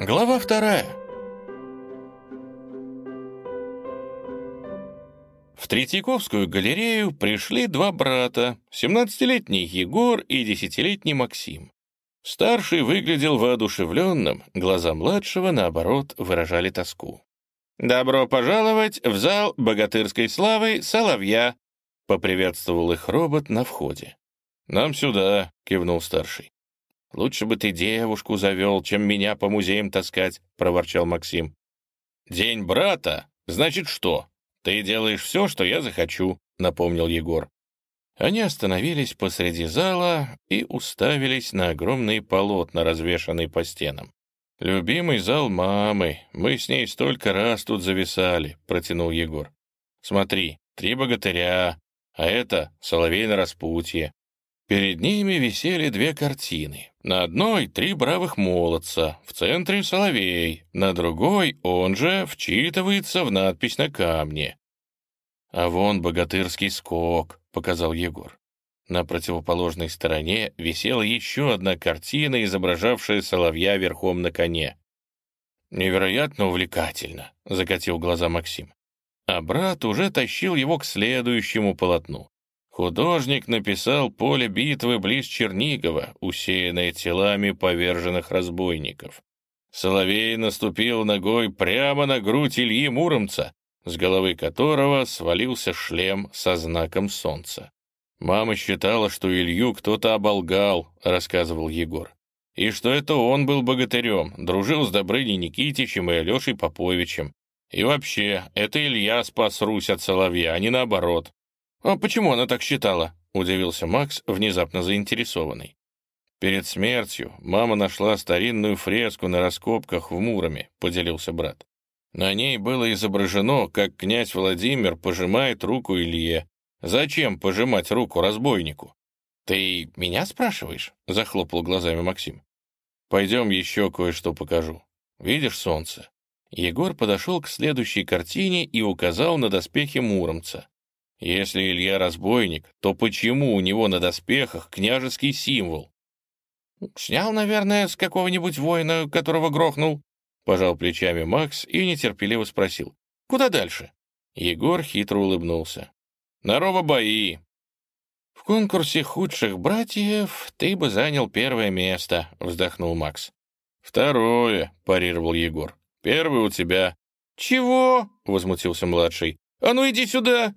Глава вторая. В Третьяковскую галерею пришли два брата, 17-летний Егор и 10-летний Максим. Старший выглядел воодушевленным, глаза младшего, наоборот, выражали тоску. «Добро пожаловать в зал богатырской славы Соловья», — поприветствовал их робот на входе. «Нам сюда», — кивнул старший. «Лучше бы ты девушку завел, чем меня по музеям таскать», — проворчал Максим. «День брата? Значит, что? Ты делаешь все, что я захочу», — напомнил Егор. Они остановились посреди зала и уставились на огромные полотна, развешанные по стенам. «Любимый зал мамы. Мы с ней столько раз тут зависали», — протянул Егор. «Смотри, три богатыря, а это соловей на распутье. Перед ними висели две картины. На одной три бравых молодца, в центре соловей, на другой он же вчитывается в надпись на камне. «А вон богатырский скок», — показал Егор. На противоположной стороне висела еще одна картина, изображавшая соловья верхом на коне. «Невероятно увлекательно», — закатил глаза Максим. А брат уже тащил его к следующему полотну. Художник написал поле битвы близ Чернигова, усеянное телами поверженных разбойников. Соловей наступил ногой прямо на грудь Ильи Муромца, с головы которого свалился шлем со знаком солнца. «Мама считала, что Илью кто-то оболгал», — рассказывал Егор. «И что это он был богатырем, дружил с Добрыней Никитичем и Алешей Поповичем. И вообще, это Илья спас Русь от Соловья, а не наоборот. «А почему она так считала?» — удивился Макс, внезапно заинтересованный. «Перед смертью мама нашла старинную фреску на раскопках в Муроме», — поделился брат. На ней было изображено, как князь Владимир пожимает руку Илье. «Зачем пожимать руку разбойнику?» «Ты меня спрашиваешь?» — захлопал глазами Максим. «Пойдем еще кое-что покажу. Видишь солнце?» Егор подошел к следующей картине и указал на доспехи Муромца. Если Илья разбойник, то почему у него на доспехах княжеский символ? «Снял, наверное, с какого-нибудь воина, которого грохнул», — пожал плечами Макс и нетерпеливо спросил. «Куда дальше?» Егор хитро улыбнулся. «На бои. «В конкурсе худших братьев ты бы занял первое место», — вздохнул Макс. «Второе», — парировал Егор. «Первый у тебя». «Чего?» — возмутился младший. «А ну иди сюда!»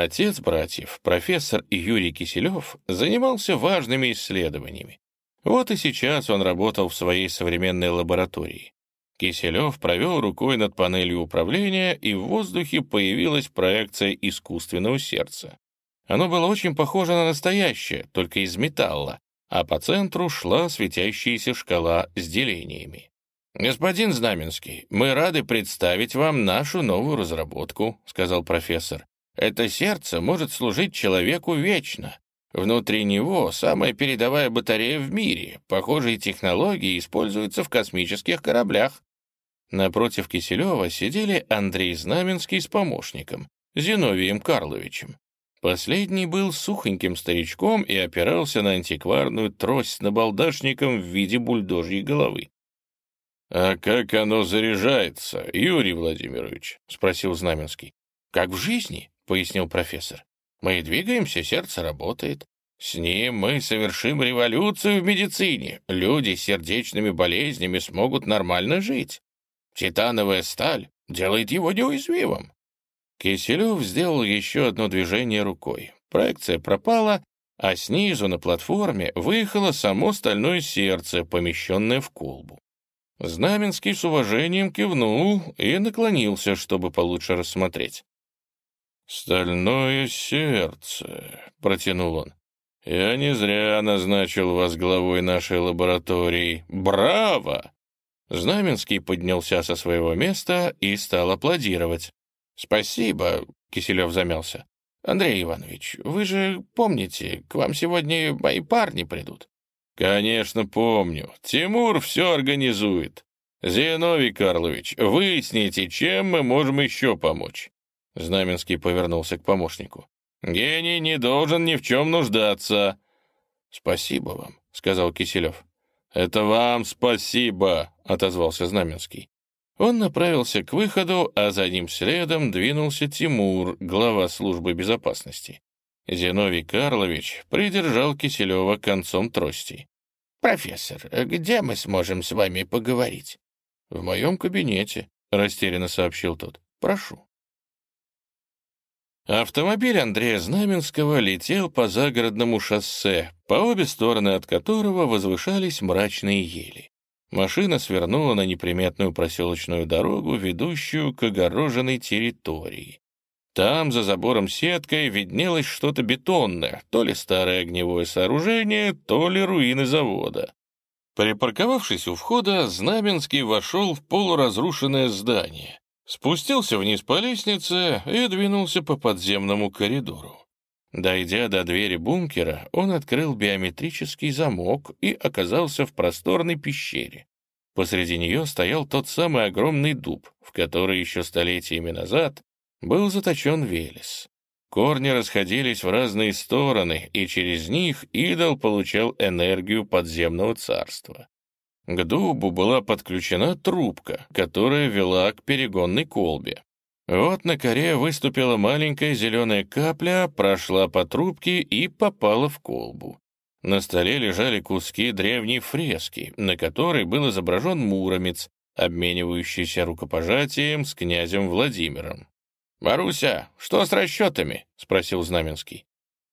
Отец братьев, профессор Юрий Киселев, занимался важными исследованиями. Вот и сейчас он работал в своей современной лаборатории. Киселев провел рукой над панелью управления, и в воздухе появилась проекция искусственного сердца. Оно было очень похоже на настоящее, только из металла, а по центру шла светящаяся шкала с делениями. «Господин Знаменский, мы рады представить вам нашу новую разработку», — сказал профессор. Это сердце может служить человеку вечно. Внутри него самая передовая батарея в мире. Похожие технологии используются в космических кораблях. Напротив Киселева сидели Андрей Знаменский с помощником, Зиновием Карловичем. Последний был сухоньким старичком и опирался на антикварную трость с набалдашником в виде бульдожьей головы. «А как оно заряжается, Юрий Владимирович?» — спросил Знаменский. «Как в жизни. — пояснил профессор. «Мы двигаемся, сердце работает. С ним мы совершим революцию в медицине. Люди с сердечными болезнями смогут нормально жить. Титановая сталь делает его неуязвимым». Киселев сделал еще одно движение рукой. Проекция пропала, а снизу на платформе выехало само стальное сердце, помещенное в колбу. Знаменский с уважением кивнул и наклонился, чтобы получше рассмотреть. «Стальное сердце», — протянул он. «Я не зря назначил вас главой нашей лаборатории. Браво!» Знаменский поднялся со своего места и стал аплодировать. «Спасибо», — Киселев замялся. «Андрей Иванович, вы же помните, к вам сегодня мои парни придут?» «Конечно, помню. Тимур все организует. Зиновий Карлович, выясните, чем мы можем еще помочь. Знаменский повернулся к помощнику. «Гений не должен ни в чем нуждаться». «Спасибо вам», — сказал Киселев. «Это вам спасибо», — отозвался Знаменский. Он направился к выходу, а за ним следом двинулся Тимур, глава службы безопасности. Зиновий Карлович придержал Киселева концом трости. «Профессор, где мы сможем с вами поговорить?» «В моем кабинете», — растерянно сообщил тот. «Прошу». Автомобиль Андрея Знаменского летел по загородному шоссе, по обе стороны от которого возвышались мрачные ели. Машина свернула на неприметную проселочную дорогу, ведущую к огороженной территории. Там, за забором сеткой, виднелось что-то бетонное, то ли старое огневое сооружение, то ли руины завода. Припарковавшись у входа, Знаменский вошел в полуразрушенное здание, спустился вниз по лестнице и двинулся по подземному коридору. Дойдя до двери бункера, он открыл биометрический замок и оказался в просторной пещере. Посреди нее стоял тот самый огромный дуб, в который еще столетиями назад был заточен Велес. Корни расходились в разные стороны, и через них идол получал энергию подземного царства. К дубу была подключена трубка, которая вела к перегонной колбе. Вот на коре выступила маленькая зеленая капля, прошла по трубке и попала в колбу. На столе лежали куски древней фрески, на которой был изображен муромец, обменивающийся рукопожатием с князем Владимиром. «Маруся, что с расчетами?» — спросил Знаменский.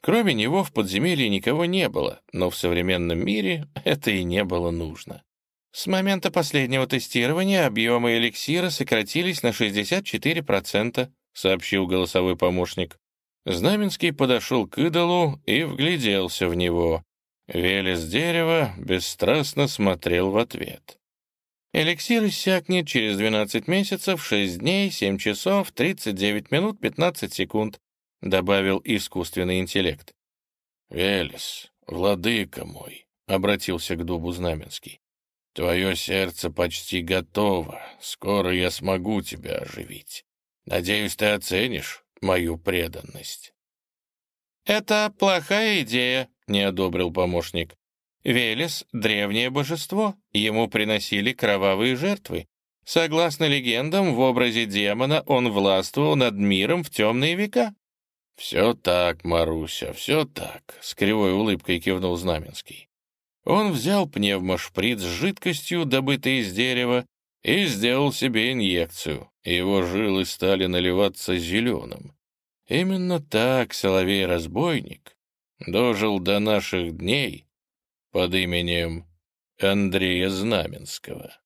Кроме него в подземелье никого не было, но в современном мире это и не было нужно. С момента последнего тестирования объемы эликсира сократились на 64%, сообщил голосовой помощник. Знаменский подошел к идолу и вгляделся в него. Велес дерева бесстрастно смотрел в ответ. Эликсир иссякнет через 12 месяцев, 6 дней, 7 часов, 39 минут, 15 секунд», — добавил искусственный интеллект. «Велес, владыка мой», — обратился к дубу Знаменский, — «твое сердце почти готово, скоро я смогу тебя оживить. Надеюсь, ты оценишь мою преданность». «Это плохая идея», — не одобрил помощник. Велес — древнее божество, ему приносили кровавые жертвы. Согласно легендам, в образе демона он властвовал над миром в темные века. «Все так, Маруся, все так», — с кривой улыбкой кивнул Знаменский. Он взял пневмошприц с жидкостью, добытой из дерева, и сделал себе инъекцию. Его жилы стали наливаться зеленым. Именно так Соловей-разбойник дожил до наших дней под именем Андрея Знаменского.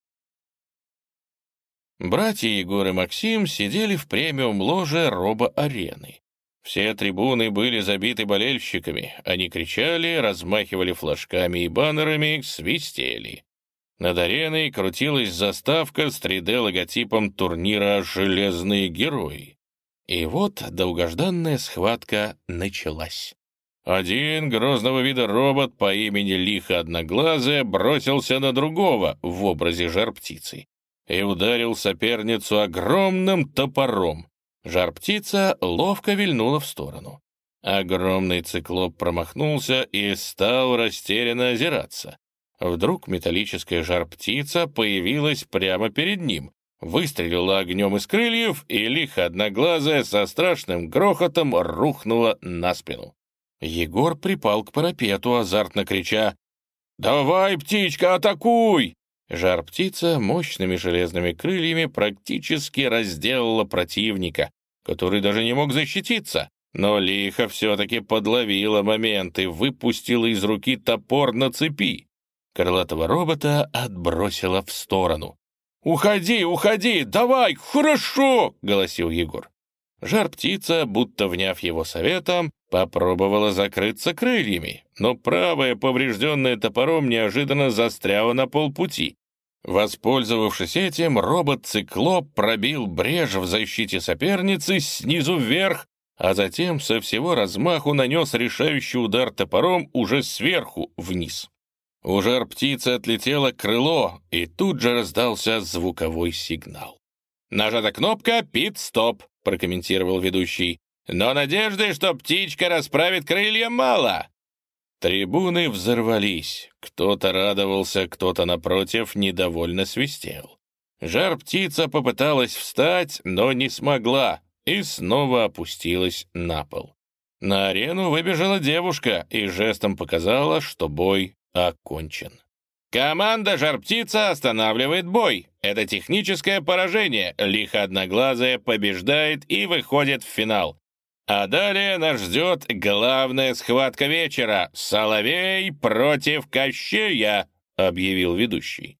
Братья Егор и Максим сидели в премиум-ложе робо-арены. Все трибуны были забиты болельщиками. Они кричали, размахивали флажками и баннерами, свистели. Над ареной крутилась заставка с 3D-логотипом турнира «Железные герои». И вот долгожданная схватка началась. Один грозного вида робот по имени Лиха Одноглазая бросился на другого в образе жар-птицы и ударил соперницу огромным топором. Жар-птица ловко вильнула в сторону. Огромный циклоп промахнулся и стал растерянно озираться. Вдруг металлическая жар-птица появилась прямо перед ним, выстрелила огнем из крыльев, и лихо одноглазая со страшным грохотом рухнула на спину. Егор припал к парапету, азартно крича «Давай, птичка, атакуй!» Жар-птица мощными железными крыльями практически разделала противника, который даже не мог защититься, но лихо все-таки подловила момент и выпустила из руки топор на цепи. Крылатого робота отбросила в сторону. «Уходи, уходи, давай, хорошо!» — голосил Егор. Жар-птица, будто вняв его советом, попробовала закрыться крыльями, но правая, поврежденная топором, неожиданно застряла на полпути. Воспользовавшись этим, робот-циклоп пробил брешь в защите соперницы снизу вверх, а затем со всего размаху нанес решающий удар топором уже сверху вниз. У жар-птицы отлетело крыло, и тут же раздался звуковой сигнал. Нажата кнопка «Пит-стоп», прокомментировал ведущий. «Но надежды, что птичка расправит крылья, мало!» Трибуны взорвались. Кто-то радовался, кто-то, напротив, недовольно свистел. Жар-птица попыталась встать, но не смогла и снова опустилась на пол. На арену выбежала девушка и жестом показала, что бой окончен. Команда «Жар-птица» останавливает бой. Это техническое поражение. Лихо Одноглазая побеждает и выходит в финал. А далее нас ждет главная схватка вечера — «Соловей против Кощея», — объявил ведущий.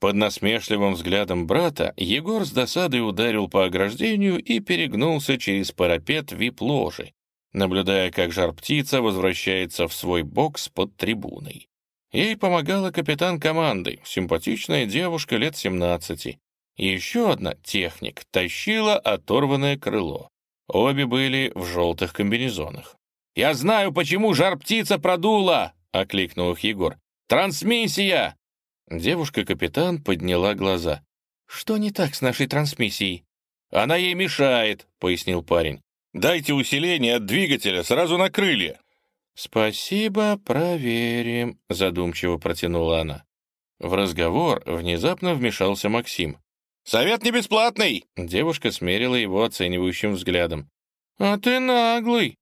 Под насмешливым взглядом брата Егор с досадой ударил по ограждению и перегнулся через парапет вип-ложи, наблюдая, как жар-птица возвращается в свой бокс под трибуной. Ей помогала капитан команды, симпатичная девушка лет 17. Еще одна, техник, тащила оторванное крыло. Обе были в желтых комбинезонах. «Я знаю, почему жар-птица продула!» — окликнул их Егор. «Трансмиссия!» Девушка-капитан подняла глаза. «Что не так с нашей трансмиссией?» «Она ей мешает», — пояснил парень. «Дайте усиление от двигателя сразу на крылья». «Спасибо, проверим», — задумчиво протянула она. В разговор внезапно вмешался Максим. «Совет не бесплатный!» Девушка смерила его оценивающим взглядом. «А ты наглый!»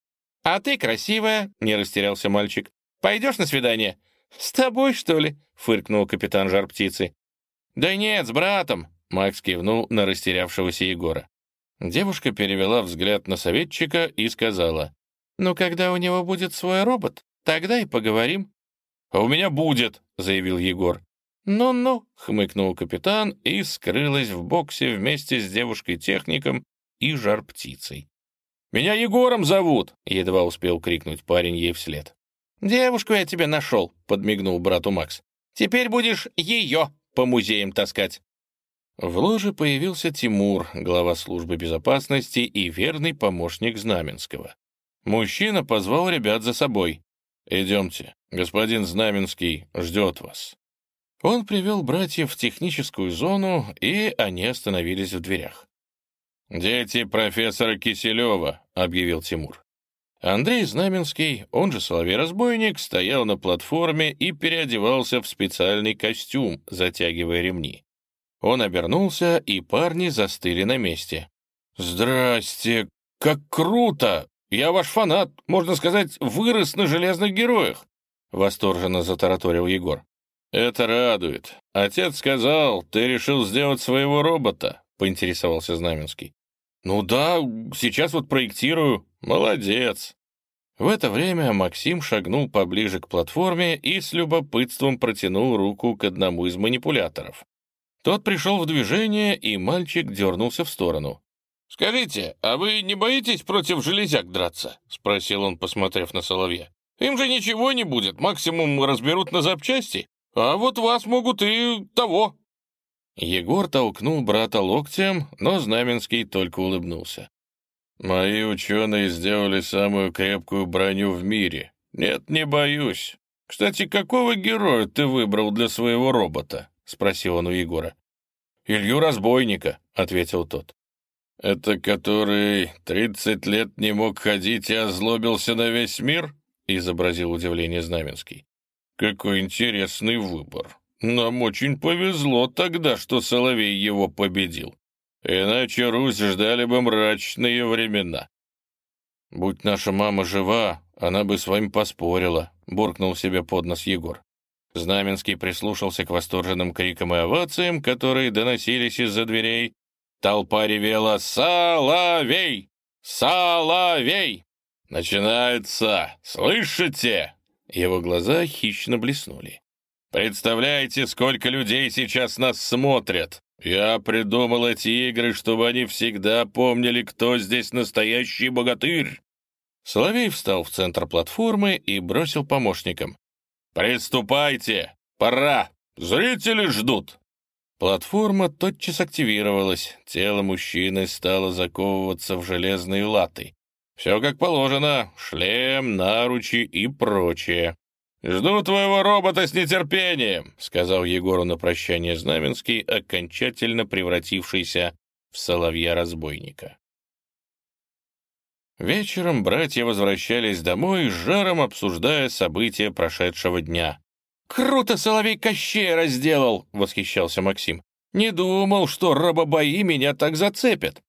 «А ты красивая!» — не растерялся мальчик. «Пойдешь на свидание?» «С тобой, что ли?» — фыркнул капитан жар-птицы. «Да нет, с братом!» — Макс кивнул на растерявшегося Егора. Девушка перевела взгляд на советчика и сказала. «Ну, когда у него будет свой робот, тогда и поговорим». «А у меня будет!» — заявил Егор. «Ну-ну», — хмыкнул капитан и скрылась в боксе вместе с девушкой-техником и жар-птицей. «Меня Егором зовут!» — едва успел крикнуть парень ей вслед. «Девушку я тебе нашел», — подмигнул брату Макс. «Теперь будешь ее по музеям таскать». В ложе появился Тимур, глава службы безопасности и верный помощник Знаменского. Мужчина позвал ребят за собой. «Идемте, господин Знаменский ждет вас». Он привел братьев в техническую зону, и они остановились в дверях. «Дети профессора Киселева», — объявил Тимур. Андрей Знаменский, он же Соловей-разбойник, стоял на платформе и переодевался в специальный костюм, затягивая ремни. Он обернулся, и парни застыли на месте. «Здрасте! Как круто! Я ваш фанат, можно сказать, вырос на железных героях!» Восторженно затараторил Егор. «Это радует. Отец сказал, ты решил сделать своего робота», — поинтересовался Знаменский. «Ну да, сейчас вот проектирую. Молодец». В это время Максим шагнул поближе к платформе и с любопытством протянул руку к одному из манипуляторов. Тот пришел в движение, и мальчик дернулся в сторону. «Скажите, а вы не боитесь против железяк драться?» — спросил он, посмотрев на Соловья. «Им же ничего не будет, максимум разберут на запчасти. А вот вас могут и того». Егор толкнул брата локтем, но Знаменский только улыбнулся. «Мои ученые сделали самую крепкую броню в мире. Нет, не боюсь. Кстати, какого героя ты выбрал для своего робота?» — спросил он у Егора. «Илью Разбойника», — ответил тот. «Это который тридцать лет не мог ходить и озлобился на весь мир?» — изобразил удивление Знаменский. Какой интересный выбор. Нам очень повезло тогда, что Соловей его победил. Иначе Русь ждали бы мрачные времена. «Будь наша мама жива, она бы с вами поспорила», — буркнул себе под нос Егор. Знаменский прислушался к восторженным крикам и овациям, которые доносились из-за дверей. Толпа ревела «Соловей! Соловей!» «Начинается! Слышите?» Его глаза хищно блеснули. «Представляете, сколько людей сейчас нас смотрят? Я придумал эти игры, чтобы они всегда помнили, кто здесь настоящий богатырь!» Соловей встал в центр платформы и бросил помощникам. «Приступайте! Пора! Зрители ждут!» Платформа тотчас активировалась, тело мужчины стало заковываться в железные латы. Все как положено, шлем, наручи и прочее. «Жду твоего робота с нетерпением», — сказал Егору на прощание Знаменский, окончательно превратившийся в соловья-разбойника. Вечером братья возвращались домой, жаром обсуждая события прошедшего дня. круто соловей Кощея разделал!» — восхищался Максим. «Не думал, что рабобои меня так зацепят!»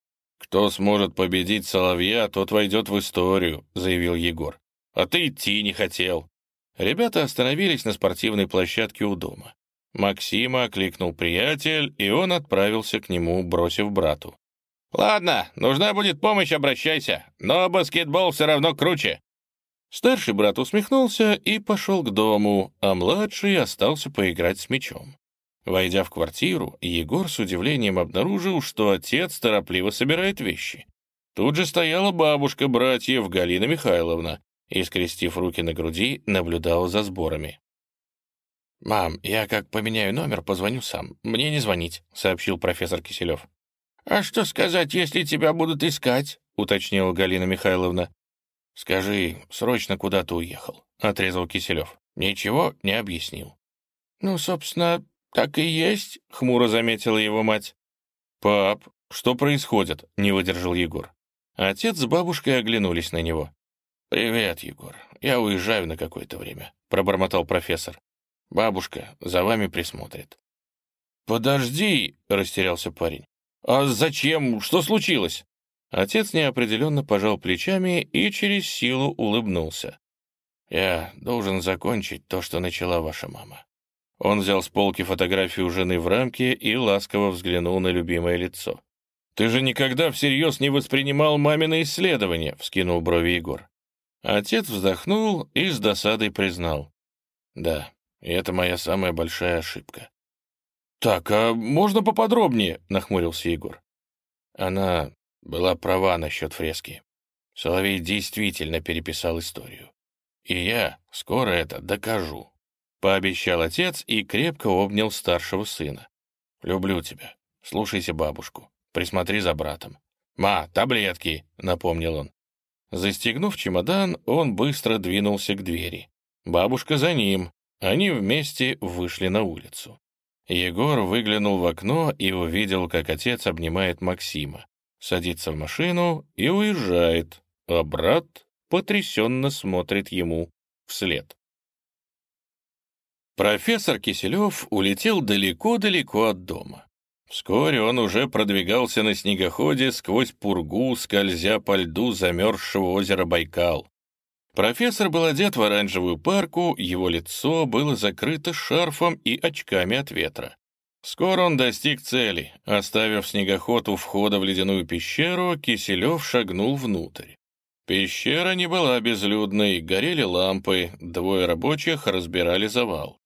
«Кто сможет победить соловья, тот войдет в историю», — заявил Егор. «А ты идти не хотел». Ребята остановились на спортивной площадке у дома. Максима окликнул приятель, и он отправился к нему, бросив брату. «Ладно, нужна будет помощь, обращайся, но баскетбол все равно круче». Старший брат усмехнулся и пошел к дому, а младший остался поиграть с мячом. Войдя в квартиру, Егор с удивлением обнаружил, что отец торопливо собирает вещи. Тут же стояла бабушка братьев Галина Михайловна и, скрестив руки на груди, наблюдала за сборами. «Мам, я как поменяю номер, позвоню сам. Мне не звонить», — сообщил профессор Киселев. «А что сказать, если тебя будут искать?» — уточнила Галина Михайловна. «Скажи, срочно куда-то уехал», — отрезал Киселев. Ничего не объяснил. «Ну, собственно, так и есть», — хмуро заметила его мать. «Пап, что происходит?» — не выдержал Егор. Отец с бабушкой оглянулись на него. «Привет, Егор. Я уезжаю на какое-то время», — пробормотал профессор. «Бабушка за вами присмотрит». «Подожди», — растерялся парень. «А зачем? Что случилось?» Отец неопределенно пожал плечами и через силу улыбнулся. «Я должен закончить то, что начала ваша мама». Он взял с полки фотографию жены в рамке и ласково взглянул на любимое лицо. «Ты же никогда всерьез не воспринимал мамины исследования», — вскинул брови Егор. Отец вздохнул и с досадой признал. «Да, и это моя самая большая ошибка». «Так, а можно поподробнее?» — нахмурился Егор. Она была права насчет фрески. Соловей действительно переписал историю. И я скоро это докажу. Пообещал отец и крепко обнял старшего сына. «Люблю тебя. Слушайся бабушку. Присмотри за братом». «Ма, таблетки!» — напомнил он. Застегнув чемодан, он быстро двинулся к двери. Бабушка за ним. Они вместе вышли на улицу. Егор выглянул в окно и увидел, как отец обнимает Максима, садится в машину и уезжает, а брат потрясенно смотрит ему вслед. Профессор Киселев улетел далеко-далеко от дома. Вскоре он уже продвигался на снегоходе сквозь пургу, скользя по льду замерзшего озера Байкал. Профессор был одет в оранжевую парку, его лицо было закрыто шарфом и очками от ветра. Скоро он достиг цели. Оставив снегоход у входа в ледяную пещеру, Киселев шагнул внутрь. Пещера не была безлюдной, горели лампы, двое рабочих разбирали завал.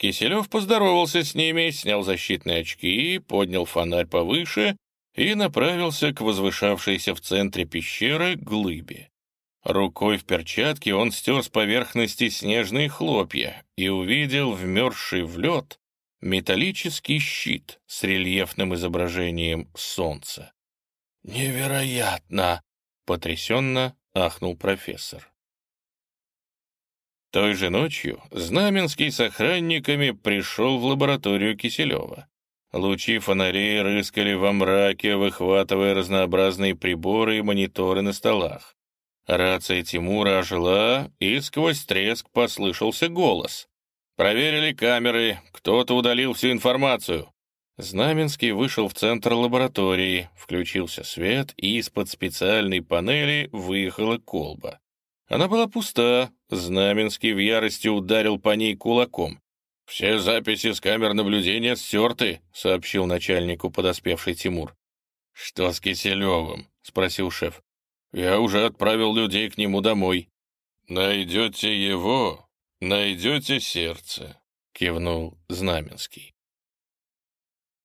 Киселев поздоровался с ними, снял защитные очки, поднял фонарь повыше и направился к возвышавшейся в центре пещеры глыбе. Рукой в перчатке он стер с поверхности снежные хлопья и увидел вмерзший в лед металлический щит с рельефным изображением солнца. «Невероятно!» — потрясенно ахнул профессор. Той же ночью Знаменский с охранниками пришел в лабораторию Киселева. Лучи фонарей рыскали во мраке, выхватывая разнообразные приборы и мониторы на столах. Рация Тимура ожила, и сквозь треск послышался голос. «Проверили камеры, кто-то удалил всю информацию». Знаменский вышел в центр лаборатории, включился свет, и из-под специальной панели выехала колба. Она была пуста, Знаменский в ярости ударил по ней кулаком. «Все записи с камер наблюдения стерты», — сообщил начальнику подоспевший Тимур. «Что с Киселевым?» — спросил шеф. «Я уже отправил людей к нему домой». «Найдете его, найдете сердце», — кивнул Знаменский.